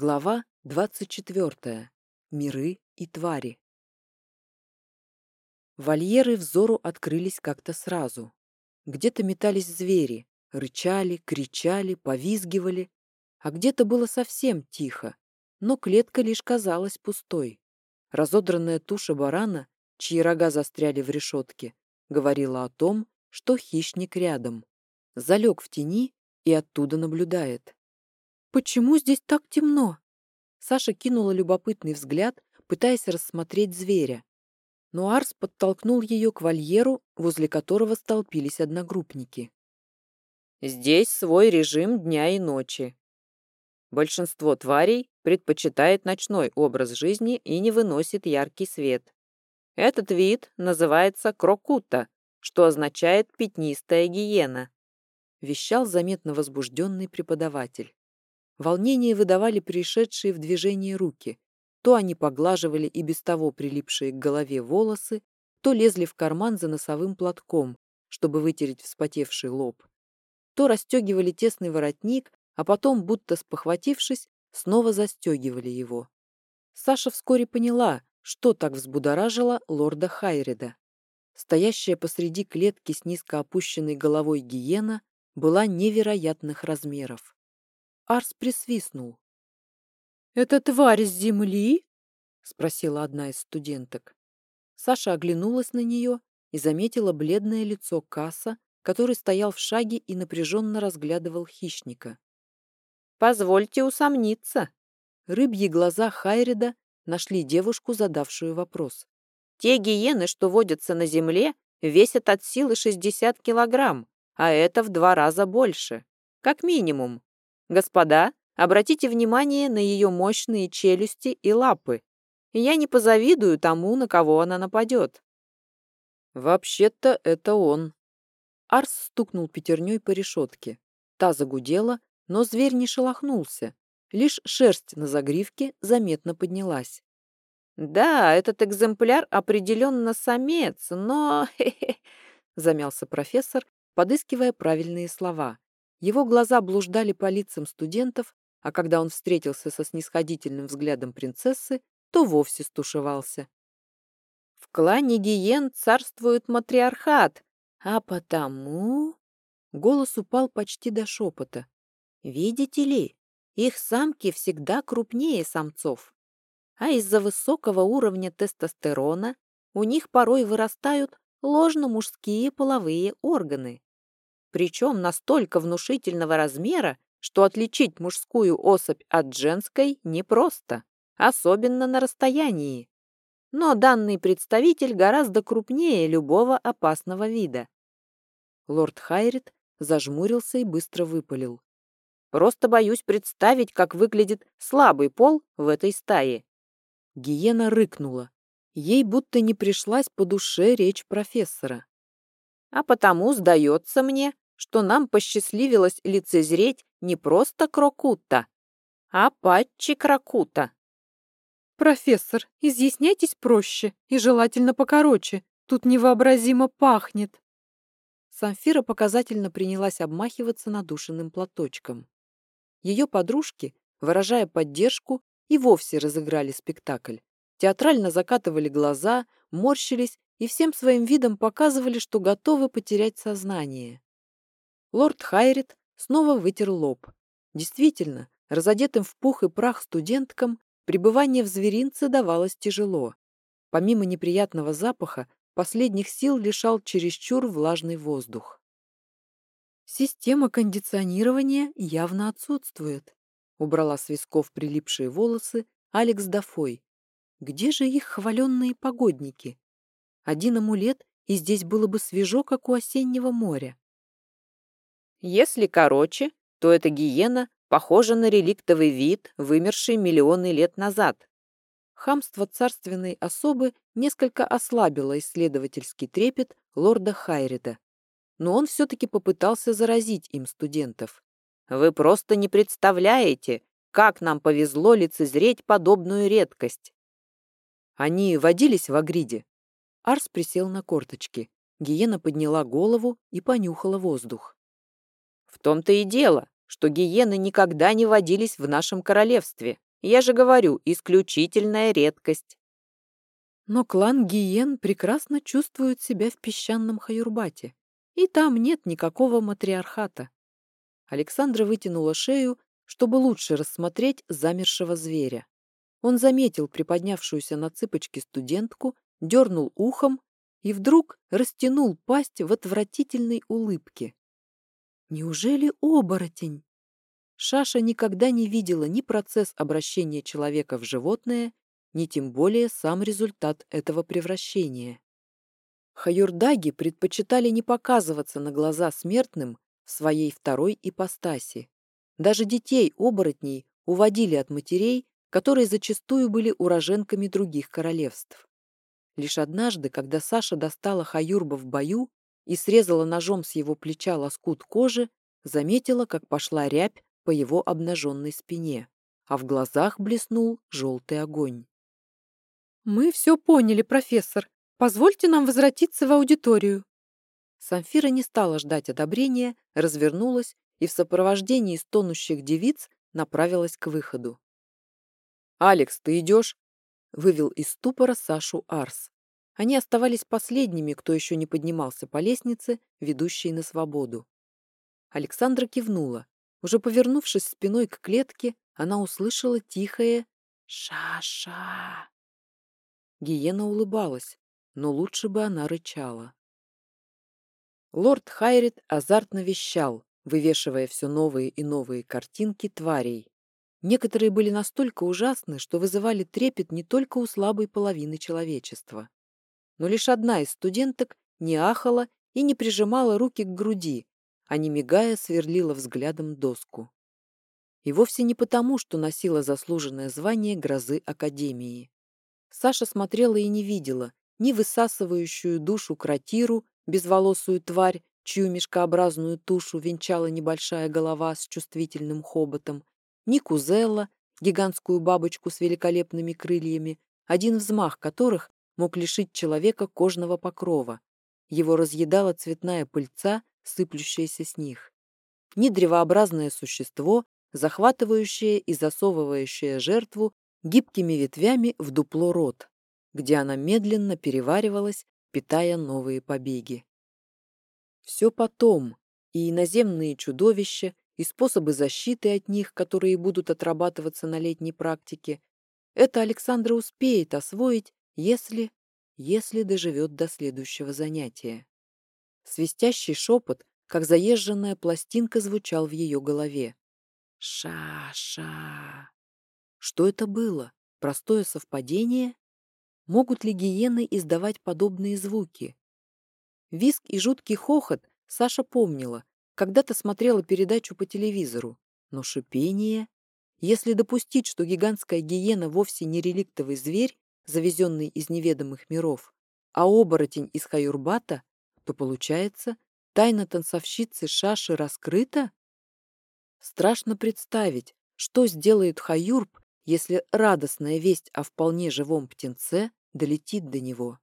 Глава 24. Миры и твари. Вольеры взору открылись как-то сразу. Где-то метались звери, рычали, кричали, повизгивали, а где-то было совсем тихо, но клетка лишь казалась пустой. Разодранная туша барана, чьи рога застряли в решетке, говорила о том, что хищник рядом. Залег в тени и оттуда наблюдает. «Почему здесь так темно?» Саша кинула любопытный взгляд, пытаясь рассмотреть зверя. Но Арс подтолкнул ее к вольеру, возле которого столпились одногруппники. «Здесь свой режим дня и ночи. Большинство тварей предпочитает ночной образ жизни и не выносит яркий свет. Этот вид называется крокута, что означает «пятнистая гиена», вещал заметно возбужденный преподаватель. Волнение выдавали пришедшие в движение руки. То они поглаживали и без того прилипшие к голове волосы, то лезли в карман за носовым платком, чтобы вытереть вспотевший лоб. То расстегивали тесный воротник, а потом, будто спохватившись, снова застегивали его. Саша вскоре поняла, что так взбудоражило лорда Хайрида. Стоящая посреди клетки с низко опущенной головой гиена была невероятных размеров. Арс присвистнул. «Это тварь с земли?» — спросила одна из студенток. Саша оглянулась на нее и заметила бледное лицо Касса, который стоял в шаге и напряженно разглядывал хищника. «Позвольте усомниться». Рыбьи глаза Хайрида нашли девушку, задавшую вопрос. «Те гиены, что водятся на земле, весят от силы 60 килограмм, а это в два раза больше. Как минимум. Господа, обратите внимание на ее мощные челюсти и лапы. Я не позавидую тому, на кого она нападет. Вообще-то это он. Арс стукнул пятерней по решетке. Та загудела, но зверь не шелохнулся. Лишь шерсть на загривке заметно поднялась. «Да, этот экземпляр определенно самец, но...» замялся профессор, подыскивая правильные слова. Его глаза блуждали по лицам студентов, а когда он встретился со снисходительным взглядом принцессы, то вовсе стушевался. «В клане Гиен царствует матриархат, а потому...» Голос упал почти до шепота. «Видите ли, их самки всегда крупнее самцов, а из-за высокого уровня тестостерона у них порой вырастают ложно-мужские половые органы причем настолько внушительного размера, что отличить мужскую особь от женской непросто, особенно на расстоянии. Но данный представитель гораздо крупнее любого опасного вида. Лорд Хайрит зажмурился и быстро выпалил. «Просто боюсь представить, как выглядит слабый пол в этой стае». Гиена рыкнула. Ей будто не пришлась по душе речь профессора. А потому сдается мне, что нам посчастливилось лицезреть не просто крокута, а патчи крокута. «Профессор, изъясняйтесь проще и желательно покороче. Тут невообразимо пахнет». Самфира показательно принялась обмахиваться надушенным платочком. Ее подружки, выражая поддержку, и вовсе разыграли спектакль. Театрально закатывали глаза, морщились и всем своим видом показывали, что готовы потерять сознание. Лорд Хайрит снова вытер лоб. Действительно, разодетым в пух и прах студенткам пребывание в зверинце давалось тяжело. Помимо неприятного запаха, последних сил лишал чересчур влажный воздух. Система кондиционирования явно отсутствует. Убрала с висков прилипшие волосы Алекс Дафой. Где же их хваленные погодники? Один амулет, и здесь было бы свежо, как у осеннего моря. Если короче, то эта гиена похожа на реликтовый вид, вымерший миллионы лет назад. Хамство царственной особы несколько ослабило исследовательский трепет лорда Хайрида, но он все-таки попытался заразить им студентов. «Вы просто не представляете, как нам повезло лицезреть подобную редкость!» Они водились в Агриде, Арс присел на корточки. Гиена подняла голову и понюхала воздух. «В том-то и дело, что гиены никогда не водились в нашем королевстве. Я же говорю, исключительная редкость. Но клан Гиен прекрасно чувствует себя в песчаном Хаюрбате, и там нет никакого матриархата. Александра вытянула шею, чтобы лучше рассмотреть замершего зверя. Он заметил приподнявшуюся на цыпочки студентку, дернул ухом и вдруг растянул пасть в отвратительной улыбке. Неужели оборотень? Шаша никогда не видела ни процесс обращения человека в животное, ни тем более сам результат этого превращения. Хаюрдаги предпочитали не показываться на глаза смертным в своей второй ипостаси. Даже детей-оборотней уводили от матерей, которые зачастую были уроженками других королевств. Лишь однажды, когда Саша достала Хаюрба в бою и срезала ножом с его плеча лоскут кожи, заметила, как пошла рябь по его обнаженной спине, а в глазах блеснул желтый огонь. «Мы все поняли, профессор. Позвольте нам возвратиться в аудиторию». Самфира не стала ждать одобрения, развернулась и в сопровождении стонущих девиц направилась к выходу. «Алекс, ты идешь?» — вывел из ступора Сашу Арс. Они оставались последними, кто еще не поднимался по лестнице, ведущей на свободу. Александра кивнула. Уже повернувшись спиной к клетке, она услышала тихое «Ша-ша». Гиена улыбалась, но лучше бы она рычала. Лорд Хайрит азартно вещал, вывешивая все новые и новые картинки тварей. Некоторые были настолько ужасны, что вызывали трепет не только у слабой половины человечества но лишь одна из студенток не ахала и не прижимала руки к груди, а не мигая сверлила взглядом доску. И вовсе не потому, что носила заслуженное звание грозы Академии. Саша смотрела и не видела ни высасывающую душу кротиру, безволосую тварь, чью мешкообразную тушу венчала небольшая голова с чувствительным хоботом, ни кузелла, гигантскую бабочку с великолепными крыльями, один взмах которых мог лишить человека кожного покрова. Его разъедала цветная пыльца, сыплющаяся с них. Ни древообразное существо, захватывающее и засовывающее жертву гибкими ветвями в дупло рот, где она медленно переваривалась, питая новые побеги. Все потом, и иноземные чудовища, и способы защиты от них, которые будут отрабатываться на летней практике, это Александра успеет освоить если... если доживет до следующего занятия. Свистящий шепот, как заезженная пластинка, звучал в ее голове. «Ша-ша!» Что это было? Простое совпадение? Могут ли гиены издавать подобные звуки? Виск и жуткий хохот Саша помнила, когда-то смотрела передачу по телевизору, но шипение... Если допустить, что гигантская гиена вовсе не реликтовый зверь, завезенный из неведомых миров, а оборотень из Хаюрбата, то, получается, тайна танцовщицы Шаши раскрыта? Страшно представить, что сделает Хаюрб, если радостная весть о вполне живом птенце долетит до него.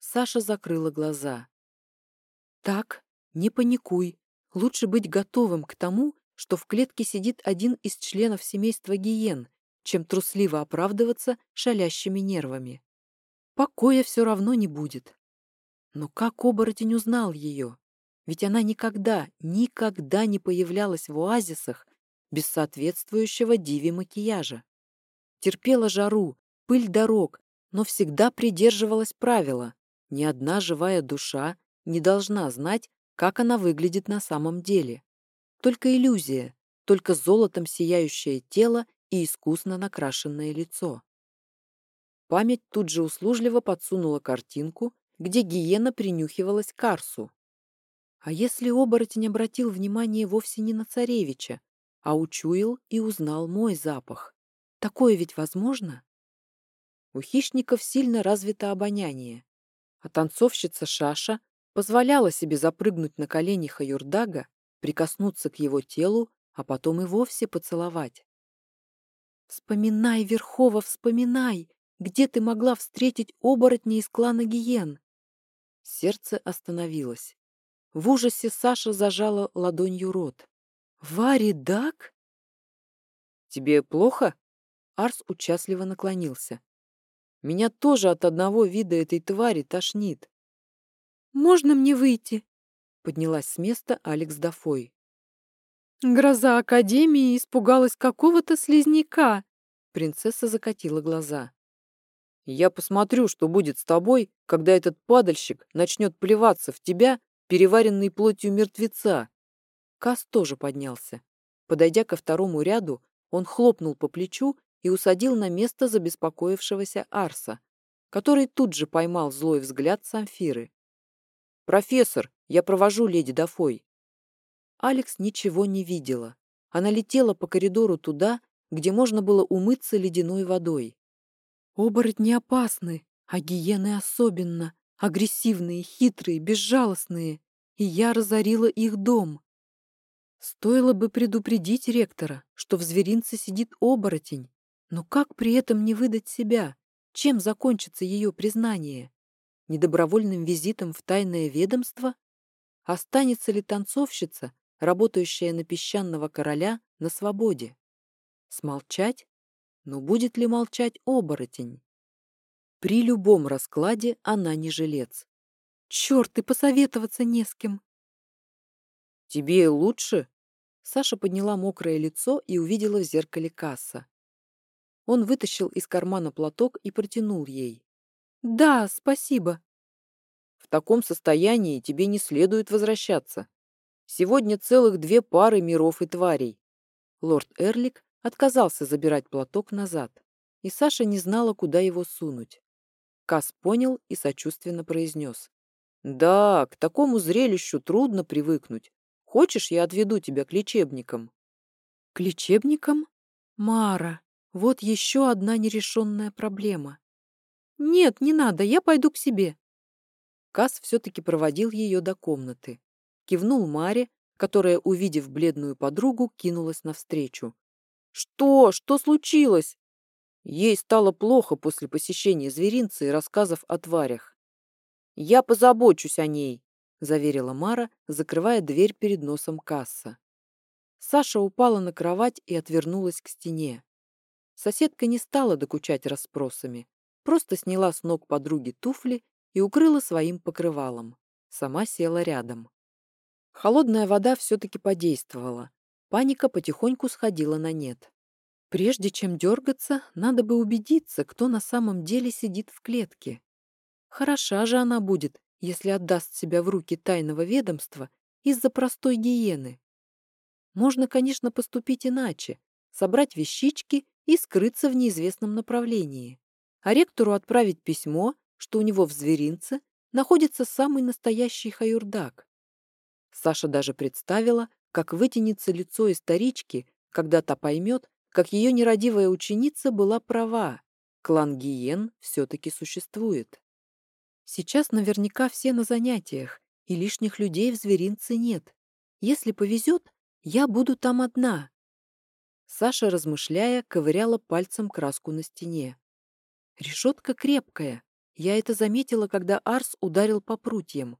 Саша закрыла глаза. «Так, не паникуй. Лучше быть готовым к тому, что в клетке сидит один из членов семейства гиен, чем трусливо оправдываться шалящими нервами. Покоя все равно не будет. Но как оборотень узнал ее? Ведь она никогда, никогда не появлялась в оазисах без соответствующего диве макияжа. Терпела жару, пыль дорог, но всегда придерживалась правила. Ни одна живая душа не должна знать, как она выглядит на самом деле. Только иллюзия, только золотом сияющее тело и искусно накрашенное лицо. Память тут же услужливо подсунула картинку, где гиена принюхивалась к Арсу. А если оборотень обратил внимание вовсе не на царевича, а учуял и узнал мой запах? Такое ведь возможно? У хищников сильно развито обоняние, а танцовщица Шаша позволяла себе запрыгнуть на колени Хаюрдага, прикоснуться к его телу, а потом и вовсе поцеловать. «Вспоминай, Верхова, вспоминай! Где ты могла встретить оборотня из клана Гиен?» Сердце остановилось. В ужасе Саша зажала ладонью рот. «Вари Дак?» «Тебе плохо?» Арс участливо наклонился. Меня тоже от одного вида этой твари тошнит. «Можно мне выйти?» Поднялась с места Алекс Дафой. Гроза Академии испугалась какого-то слизняка. Принцесса закатила глаза. Я посмотрю, что будет с тобой, когда этот падальщик начнет плеваться в тебя, переваренной плотью мертвеца. Кас тоже поднялся. Подойдя ко второму ряду, он хлопнул по плечу и усадил на место забеспокоившегося Арса, который тут же поймал злой взгляд Самфиры. «Профессор, я провожу леди Дафой». Алекс ничего не видела. Она летела по коридору туда, где можно было умыться ледяной водой. «Оборотни опасны, а гиены особенно. Агрессивные, хитрые, безжалостные. И я разорила их дом. Стоило бы предупредить ректора, что в зверинце сидит оборотень, но как при этом не выдать себя? Чем закончится ее признание? Недобровольным визитом в тайное ведомство? Останется ли танцовщица, работающая на песчаного короля, на свободе? Смолчать? Но будет ли молчать оборотень? При любом раскладе она не жилец. Черт, и посоветоваться не с кем. Тебе лучше? Саша подняла мокрое лицо и увидела в зеркале касса. Он вытащил из кармана платок и протянул ей. «Да, спасибо». «В таком состоянии тебе не следует возвращаться. Сегодня целых две пары миров и тварей». Лорд Эрлик отказался забирать платок назад, и Саша не знала, куда его сунуть. Кас понял и сочувственно произнес. «Да, к такому зрелищу трудно привыкнуть. Хочешь, я отведу тебя к лечебникам?» «К лечебникам? Мара, вот еще одна нерешенная проблема. Нет, не надо, я пойду к себе. Кас все-таки проводил ее до комнаты. Кивнул Маре, которая, увидев бледную подругу, кинулась навстречу. «Что? Что случилось?» Ей стало плохо после посещения зверинца и рассказов о тварях. «Я позабочусь о ней», — заверила Мара, закрывая дверь перед носом касса. Саша упала на кровать и отвернулась к стене. Соседка не стала докучать расспросами, просто сняла с ног подруги туфли и укрыла своим покрывалом. Сама села рядом. Холодная вода все-таки подействовала. Паника потихоньку сходила на нет. Прежде чем дергаться, надо бы убедиться, кто на самом деле сидит в клетке. Хороша же она будет, если отдаст себя в руки тайного ведомства из-за простой гиены. Можно, конечно, поступить иначе, собрать вещички и скрыться в неизвестном направлении. А ректору отправить письмо, что у него в зверинце находится самый настоящий хаюрдак. Саша даже представила, как вытянется лицо исторички, когда та поймет, как ее нерадивая ученица была права. Клан Гиен все-таки существует. Сейчас наверняка все на занятиях, и лишних людей в зверинце нет. Если повезет, я буду там одна. Саша, размышляя, ковыряла пальцем краску на стене. Решетка крепкая. Я это заметила, когда Арс ударил по прутьям.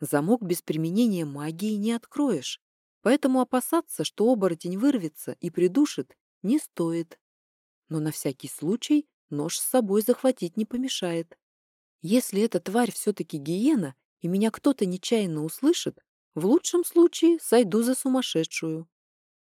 Замок без применения магии не откроешь, поэтому опасаться, что оборотень вырвется и придушит, не стоит. Но на всякий случай нож с собой захватить не помешает. Если эта тварь все-таки гиена, и меня кто-то нечаянно услышит, в лучшем случае сойду за сумасшедшую.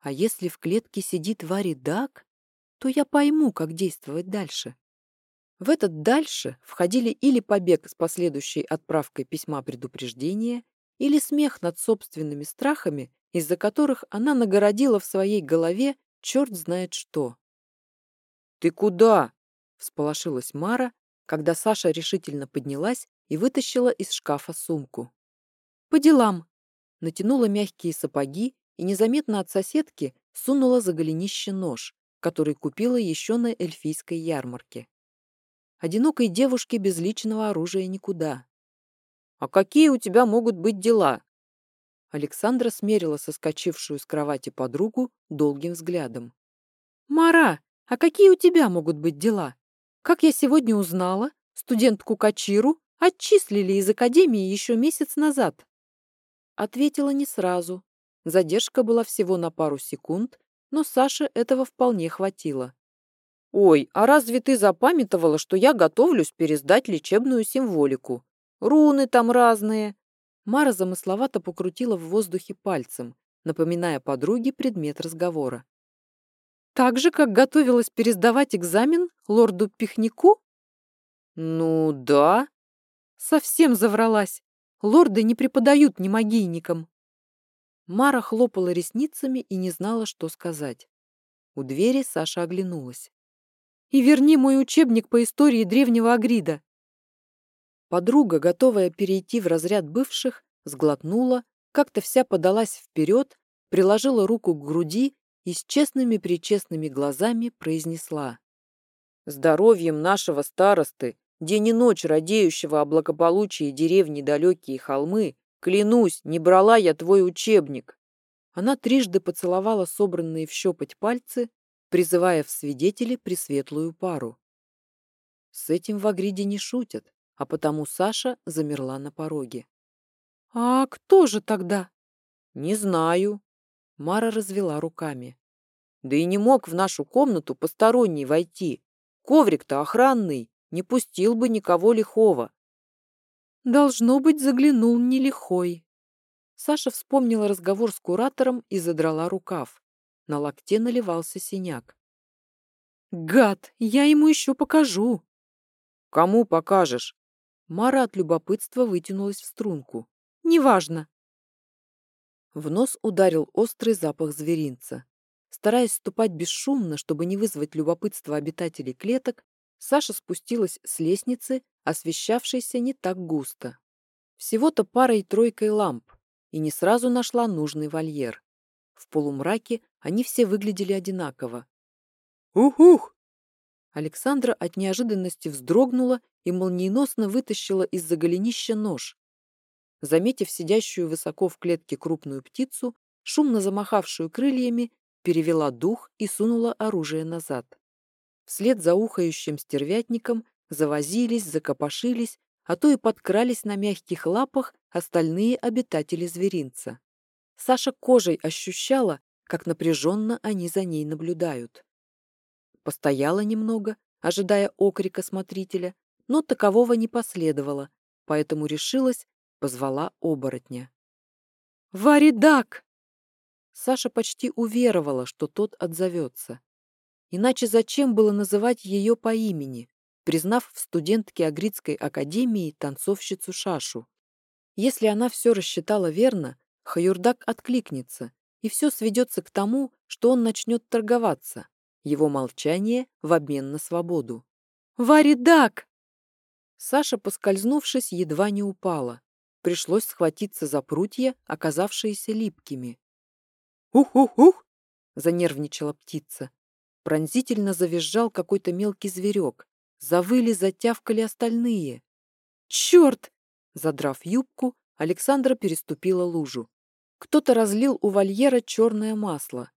А если в клетке сидит Вари Дак, то я пойму, как действовать дальше. В этот «дальше» входили или побег с последующей отправкой письма предупреждения, или смех над собственными страхами, из-за которых она нагородила в своей голове черт знает что. «Ты куда?» — всполошилась Мара, когда Саша решительно поднялась и вытащила из шкафа сумку. «По делам!» Натянула мягкие сапоги и незаметно от соседки сунула за голенище нож, который купила еще на эльфийской ярмарке. Одинокой девушке без личного оружия никуда. «А какие у тебя могут быть дела?» Александра смерила соскочившую с кровати подругу долгим взглядом. «Мара, а какие у тебя могут быть дела? Как я сегодня узнала, студентку Качиру отчислили из академии еще месяц назад». Ответила не сразу, Задержка была всего на пару секунд, но Саше этого вполне хватило. «Ой, а разве ты запамятовала, что я готовлюсь пересдать лечебную символику? Руны там разные!» Мара замысловато покрутила в воздухе пальцем, напоминая подруге предмет разговора. «Так же, как готовилась пересдавать экзамен лорду Пихнику?» «Ну, да». Совсем завралась. Лорды не преподают ни магийникам. Мара хлопала ресницами и не знала, что сказать. У двери Саша оглянулась. «И верни мой учебник по истории древнего Агрида!» Подруга, готовая перейти в разряд бывших, сглотнула, как-то вся подалась вперед, приложила руку к груди и с честными-причестными глазами произнесла. «Здоровьем нашего старосты, день и ночь радеющего о благополучии деревни далекие холмы, клянусь, не брала я твой учебник!» Она трижды поцеловала собранные в щепоть пальцы, призывая в свидетели пресветлую пару. С этим в Агриде не шутят, а потому Саша замерла на пороге. «А кто же тогда?» «Не знаю». Мара развела руками. «Да и не мог в нашу комнату посторонний войти. Коврик-то охранный, не пустил бы никого лихого». «Должно быть, заглянул не лихой», Саша вспомнила разговор с куратором и задрала рукав. На локте наливался синяк. «Гад! Я ему еще покажу!» «Кому покажешь?» Мара от любопытства вытянулась в струнку. «Неважно!» В нос ударил острый запах зверинца. Стараясь ступать бесшумно, чтобы не вызвать любопытство обитателей клеток, Саша спустилась с лестницы, освещавшейся не так густо. Всего-то парой-тройкой ламп, и не сразу нашла нужный вольер. В полумраке они все выглядели одинаково. «Ух-ух!» Александра от неожиданности вздрогнула и молниеносно вытащила из-за голенища нож. Заметив сидящую высоко в клетке крупную птицу, шумно замахавшую крыльями, перевела дух и сунула оружие назад. Вслед за ухающим стервятником завозились, закопошились, а то и подкрались на мягких лапах остальные обитатели зверинца. Саша кожей ощущала, как напряженно они за ней наблюдают. Постояла немного, ожидая окрика смотрителя, но такового не последовало, поэтому решилась, позвала оборотня. «Варидак!» Саша почти уверовала, что тот отзовется. Иначе зачем было называть ее по имени, признав в студентке Агридской академии танцовщицу Шашу? Если она все рассчитала верно, Хаюрдак откликнется, и все сведется к тому, что он начнет торговаться. Его молчание в обмен на свободу. «Варидак!» Саша, поскользнувшись, едва не упала. Пришлось схватиться за прутья, оказавшиеся липкими. «Ух-ух-ух!» — занервничала птица. Пронзительно завизжал какой-то мелкий зверек. Завыли, затявкали остальные. «Черт!» Задрав юбку, Александра переступила лужу. Кто-то разлил у вольера черное масло.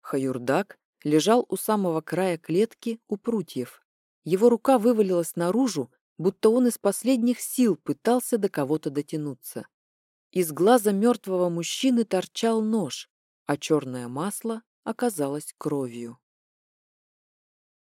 Хаюрдак лежал у самого края клетки у прутьев. Его рука вывалилась наружу, будто он из последних сил пытался до кого-то дотянуться. Из глаза мертвого мужчины торчал нож, а черное масло оказалось кровью.